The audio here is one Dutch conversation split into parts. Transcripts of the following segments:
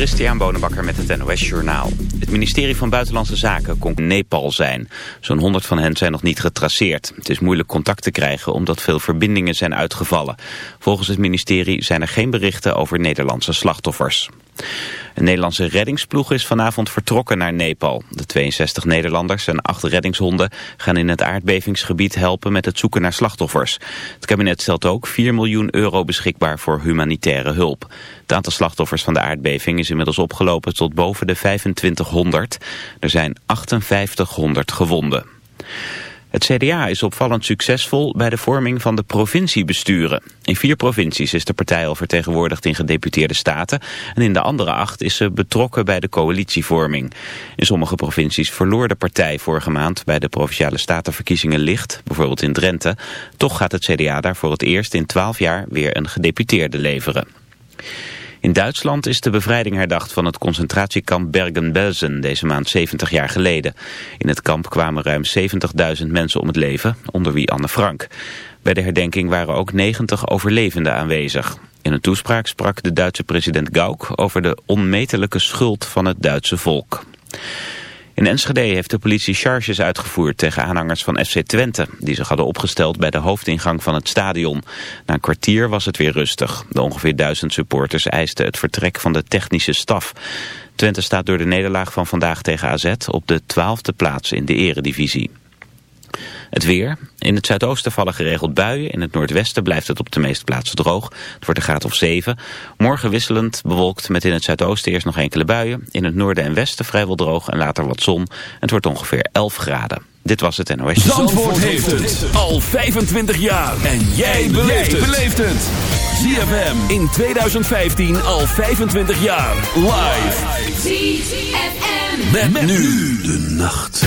Christian Bonenbakker met het NOS Journaal. Het ministerie van Buitenlandse Zaken kon Nepal zijn. Zo'n 100 van hen zijn nog niet getraceerd. Het is moeilijk contact te krijgen omdat veel verbindingen zijn uitgevallen. Volgens het ministerie zijn er geen berichten over Nederlandse slachtoffers. Een Nederlandse reddingsploeg is vanavond vertrokken naar Nepal. De 62 Nederlanders en 8 reddingshonden gaan in het aardbevingsgebied helpen met het zoeken naar slachtoffers. Het kabinet stelt ook 4 miljoen euro beschikbaar voor humanitaire hulp. Het aantal slachtoffers van de aardbeving is inmiddels opgelopen tot boven de 2500. Er zijn 5800 gewonden. Het CDA is opvallend succesvol bij de vorming van de provinciebesturen. In vier provincies is de partij al vertegenwoordigd in gedeputeerde staten... en in de andere acht is ze betrokken bij de coalitievorming. In sommige provincies verloor de partij vorige maand... bij de Provinciale Statenverkiezingen licht, bijvoorbeeld in Drenthe. Toch gaat het CDA daar voor het eerst in twaalf jaar weer een gedeputeerde leveren. In Duitsland is de bevrijding herdacht van het concentratiekamp Bergen-Belsen deze maand 70 jaar geleden. In het kamp kwamen ruim 70.000 mensen om het leven, onder wie Anne Frank. Bij de herdenking waren ook 90 overlevenden aanwezig. In een toespraak sprak de Duitse president Gauck over de onmetelijke schuld van het Duitse volk. In Enschede heeft de politie charges uitgevoerd tegen aanhangers van FC Twente... die zich hadden opgesteld bij de hoofdingang van het stadion. Na een kwartier was het weer rustig. De ongeveer duizend supporters eisten het vertrek van de technische staf. Twente staat door de nederlaag van vandaag tegen AZ op de twaalfde plaats in de eredivisie. Het weer. In het zuidoosten vallen geregeld buien. In het noordwesten blijft het op de meeste plaatsen droog. Het wordt een graad of 7. Morgen wisselend bewolkt met in het zuidoosten eerst nog enkele buien. In het noorden en westen vrijwel droog en later wat zon. Het wordt ongeveer 11 graden. Dit was het NOS. Zandvoort heeft het al 25 jaar. En jij beleeft het. ZFM in 2015 al 25 jaar. Live. ZFM. Met, nu de nacht.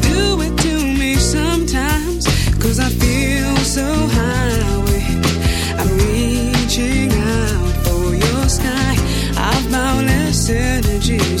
energies.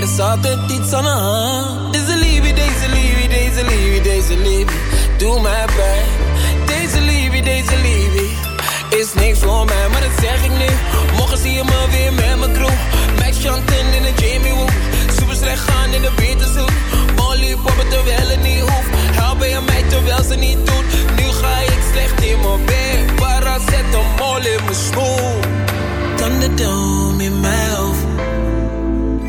er altijd iets aan de hand. Deze liefie, deze liefie, deze liefie, deze liefie, doe mij pijn. Deze liefie, deze liefie, is niks voor mij, maar dat zeg ik nu. Morgen zie je me weer met mijn crew. Max Chanten in de Jamie Woo. Super slecht gaan in de Beterzoek. Molly poppen terwijl het niet hoeft. Helpen je mij terwijl ze niet doet. Nu ga ik slecht in mijn bed. Para zet een mol in mijn smoel. Thunderdome in mijn hoofd.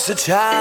comes the time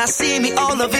Now see me all of it.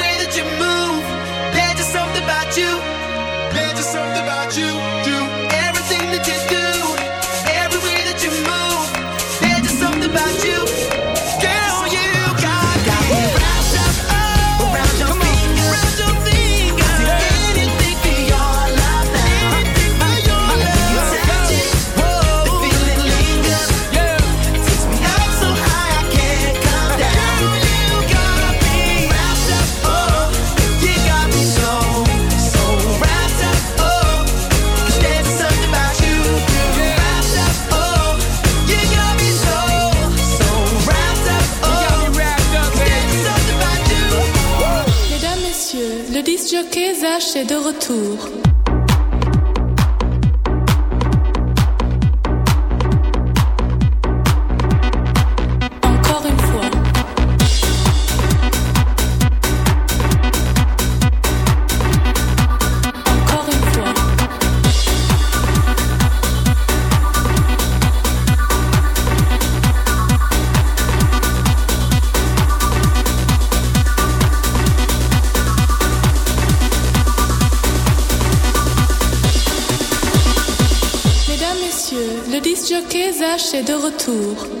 that de retour. De retour.